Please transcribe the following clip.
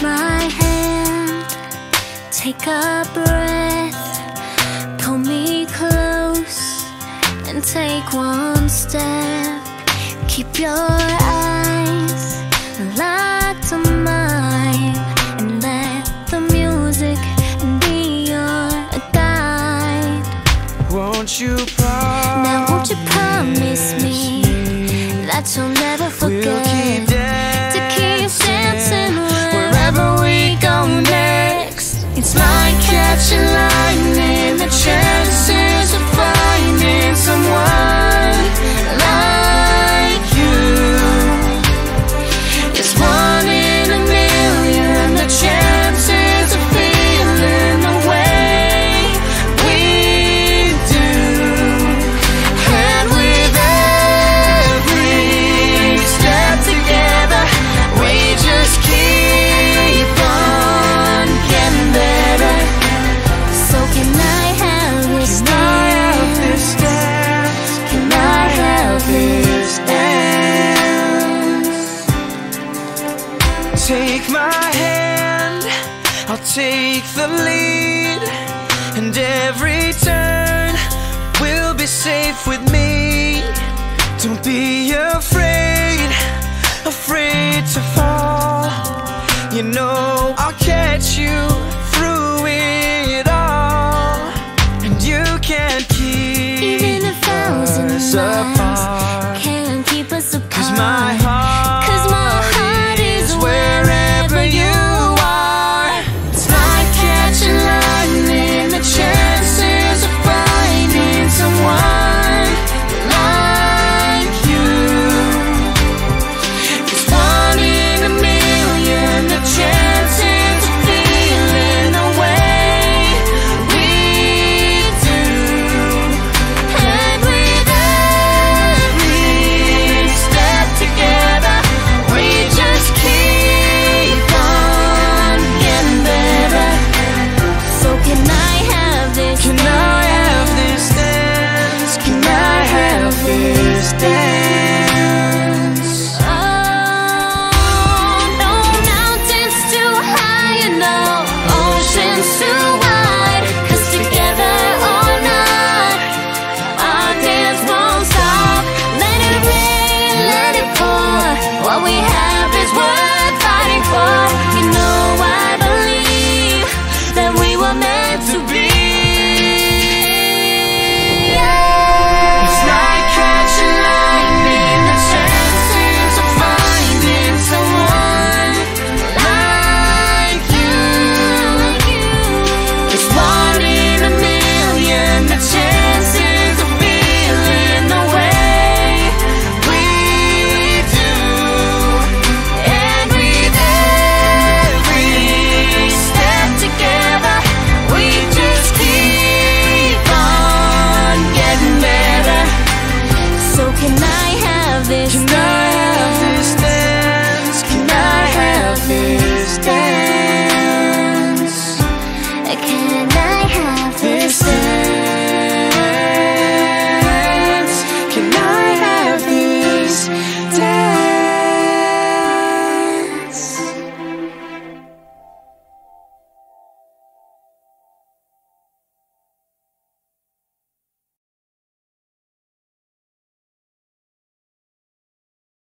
my hand, take a breath, pull me close, and take one step. Keep your eyes locked on mine, and let the music be your guide. Won't you promise? Now, won't you promise me that you'll Take my hand, I'll take the lead, and every turn will be safe with me. Don't be afraid, afraid to fall. You know I'll catch you through it all, and you can't keep Even a thousand us apart. this Can I have this dance? Can I have this dance? Can I have this